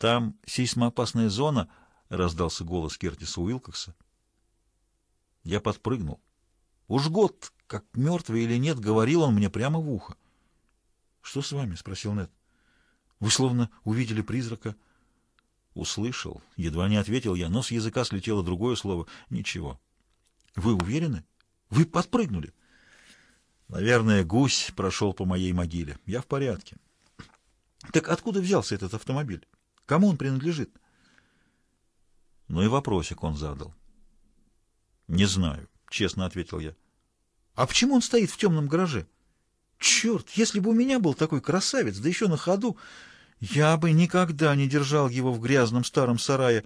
Там сейсмоопасная зона, — раздался голос Кертиса Уилкокса. Я подпрыгнул. Уж год, как мертвый или нет, говорил он мне прямо в ухо. — Что с вами? — спросил Нед. — Вы словно увидели призрака. — Услышал. Едва не ответил я, но с языка слетело другое слово. — Ничего. — Вы уверены? Вы подпрыгнули. — Наверное, гусь прошел по моей могиле. Я в порядке. — Так откуда взялся этот автомобиль? Кому он принадлежит? Ну и вопросик он задал. Не знаю, честно ответил я. А почему он стоит в темном гараже? Черт, если бы у меня был такой красавец, да еще на ходу, я бы никогда не держал его в грязном старом сарае.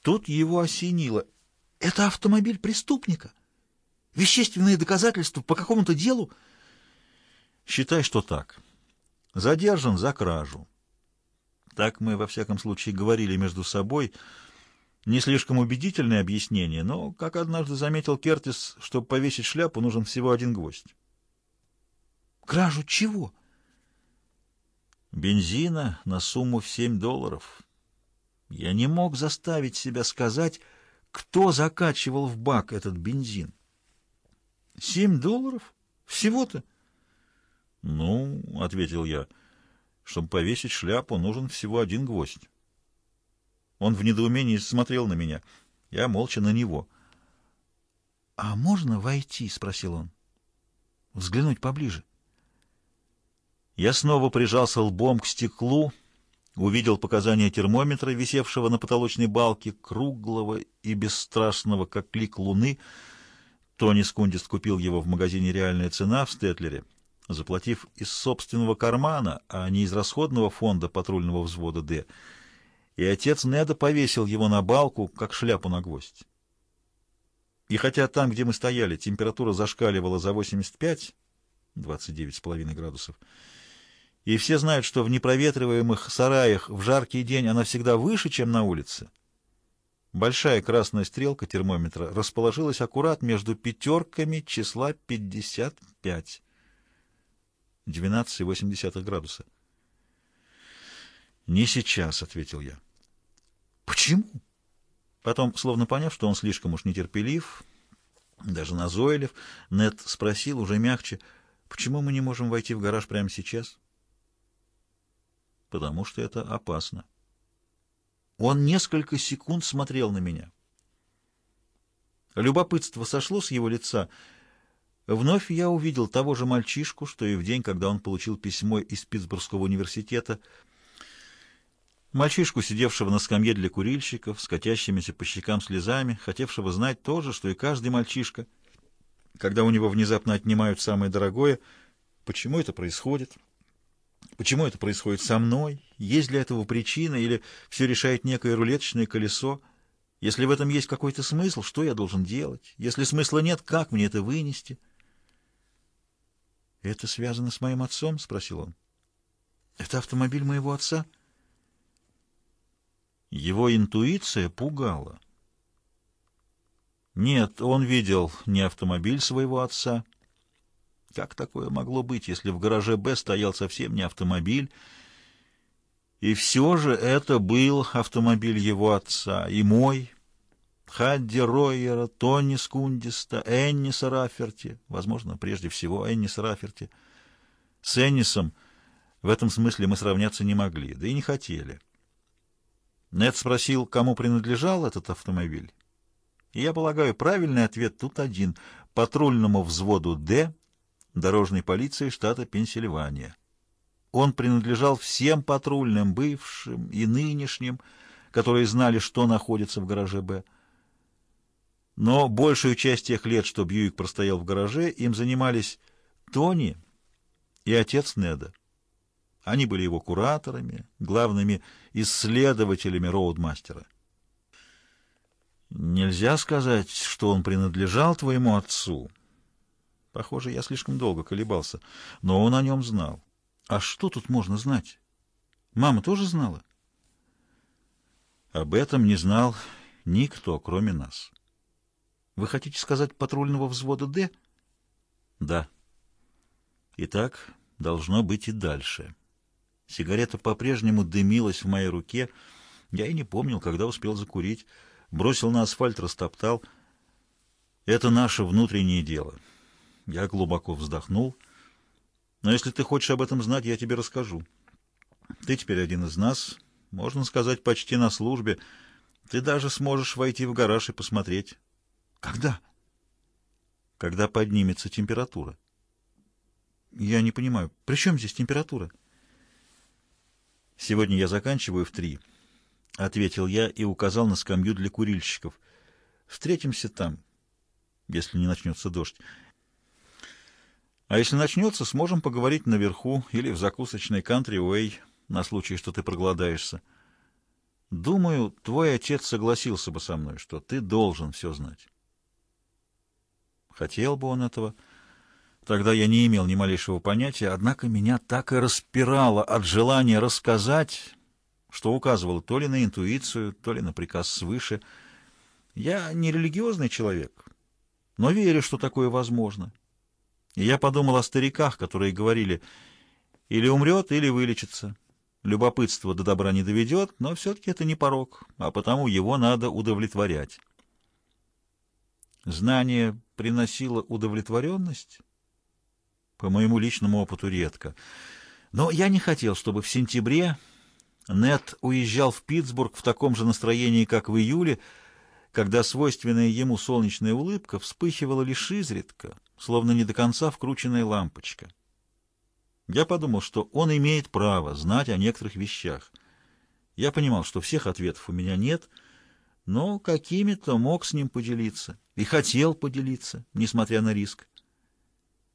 Тут его осенило. Это автомобиль преступника. Вещественные доказательства по какому-то делу? Считай, что так. Задержан за кражу. Так мы, во всяком случае, говорили между собой. Не слишком убедительное объяснение, но, как однажды заметил Кертис, чтобы повесить шляпу, нужен всего один гвоздь. «Кражу чего?» «Бензина на сумму в семь долларов. Я не мог заставить себя сказать, кто закачивал в бак этот бензин». «Семь долларов? Всего-то?» «Ну, — ответил я, — чтобы повесить шляпу, нужен всего один гвоздь. Он в недоумении смотрел на меня. Я молча на него. — А можно войти? — спросил он. — Взглянуть поближе. Я снова прижался лбом к стеклу, увидел показания термометра, висевшего на потолочной балке, круглого и бесстрастного, как лик луны. Тони Скундист купил его в магазине «Реальная цена» в Стетлере заплатив из собственного кармана, а не из расходного фонда патрульного взвода «Д», и отец Неда повесил его на балку, как шляпу на гвоздь. И хотя там, где мы стояли, температура зашкаливала за 85, 29,5 градусов, и все знают, что в непроветриваемых сараях в жаркий день она всегда выше, чем на улице, большая красная стрелка термометра расположилась аккурат между пятерками числа 55. 12,8 градуса. «Не сейчас», — ответил я. «Почему?» Потом, словно поняв, что он слишком уж нетерпелив, даже назойлив, Нед спросил уже мягче, «Почему мы не можем войти в гараж прямо сейчас?» «Потому что это опасно». Он несколько секунд смотрел на меня. Любопытство сошло с его лица — Вновь я увидел того же мальчишку, что и в день, когда он получил письмо из Питтсбургского университета. Мальчишку, сидевшего на скамье для курильщиков, с катящимися по щекам слезами, хотевшего знать то же, что и каждый мальчишка. Когда у него внезапно отнимают самое дорогое, почему это происходит? Почему это происходит со мной? Есть для этого причина или все решает некое рулеточное колесо? Если в этом есть какой-то смысл, что я должен делать? Если смысла нет, как мне это вынести?» «Это связано с моим отцом?» — спросил он. «Это автомобиль моего отца?» Его интуиция пугала. Нет, он видел не автомобиль своего отца. Как такое могло быть, если в гараже «Б» стоял совсем не автомобиль? И все же это был автомобиль его отца, и мой, Хадди Ройера, Тони Скундиста, Энниса Раферти, возможно, прежде всего Энниса Раферти. С Эннисом в этом смысле мы сравняться не могли, да и не хотели. Нед спросил, кому принадлежал этот автомобиль. И я полагаю, правильный ответ тут один — патрульному взводу «Д» дорожной полиции штата Пенсильвания. Он принадлежал всем патрульным, бывшим и нынешним, которые знали, что находится в гараже «Б». Но большую часть тех лет, что Бьюик простоял в гараже, им занимались Тони и отец Неда. Они были его кураторами, главными исследователями роудмастера. Нельзя сказать, что он принадлежал твоему отцу. Похоже, я слишком долго колебался, но он о нем знал. А что тут можно знать? Мама тоже знала? Об этом не знал никто, кроме нас. Вы хотите сказать патрульного взвода «Д»? Да. Итак, должно быть и дальше. Сигарета по-прежнему дымилась в моей руке. Я и не помнил, когда успел закурить. Бросил на асфальт, растоптал. Это наше внутреннее дело. Я глубоко вздохнул. Но если ты хочешь об этом знать, я тебе расскажу. Ты теперь один из нас, можно сказать, почти на службе. Ты даже сможешь войти в гараж и посмотреть. Когда? Когда поднимется температура. Я не понимаю, при чем здесь температура? Сегодня я заканчиваю в три, — ответил я и указал на скамью для курильщиков. Встретимся там, если не начнется дождь. А если начнется, сможем поговорить наверху или в закусочной Country Way на случай, что ты проголодаешься. Думаю, твой отец согласился бы со мной, что ты должен все знать. Хотел бы он этого. Тогда я не имел ни малейшего понятия, однако меня так и распирало от желания рассказать, что указывало то ли на интуицию, то ли на приказ свыше. Я не религиозный человек, но верю, что такое возможно. И я подумал о стариках, которые говорили, или умрет, или вылечится. Любопытство до добра не доведет, но все-таки это не порог, а потому его надо удовлетворять. Знание приносило удовлетворенность? По моему личному опыту редко. Но я не хотел, чтобы в сентябре Нет уезжал в Питтсбург в таком же настроении, как в июле, когда свойственная ему солнечная улыбка вспыхивала лишь изредка, словно не до конца вкрученная лампочка. Я подумал, что он имеет право знать о некоторых вещах. Я понимал, что всех ответов у меня нет, но какими-то мог с ним поделиться и хотел поделиться, несмотря на риск.